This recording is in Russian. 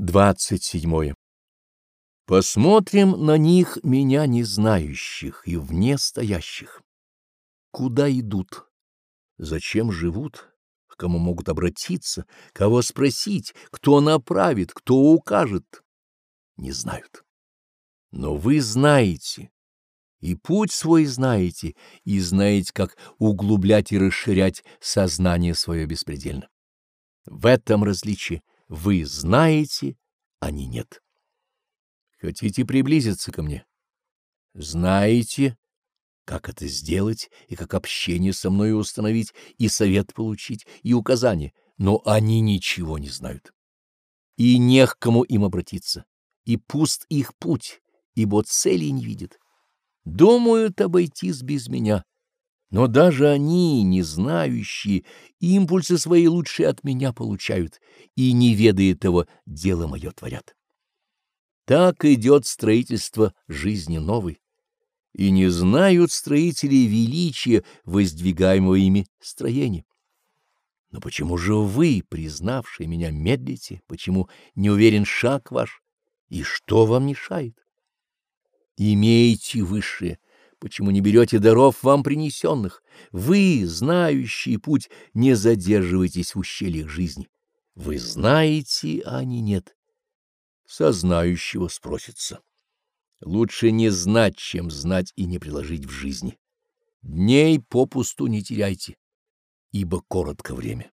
27. Посмотрим на них, меня не знающих и вне стоящих. Куда идут? Зачем живут? К кому могут обратиться? Кого спросить? Кто направит? Кто укажет? Не знают. Но вы знаете, и путь свой знаете, и знаете, как углублять и расширять сознание свое беспредельно. В этом различие вы знаете, они нет. Хотите приблизиться ко мне? Знаете, как это сделать и как общение со мной установить, и совет получить, и указания, но они ничего не знают. И не к кому им обратиться, и пуст их путь, ибо цели не видят. Думают обойтись без меня, но даже они, не знающие, импульсы свои лучшие от меня получают и, не ведая того, дело мое творят. Так идет строительство жизни новой, и не знают строители величия воздвигаемого ими строения. Но почему же вы, признавшие меня, медлите? Почему не уверен шаг ваш? И что вам мешает? Имейте высшее — Почему не берете даров вам принесенных? Вы, знающий путь, не задерживайтесь в ущельях жизни. Вы знаете, а они нет. Со знающего спросится. Лучше не знать, чем знать и не приложить в жизни. Дней попусту не теряйте, ибо коротко время.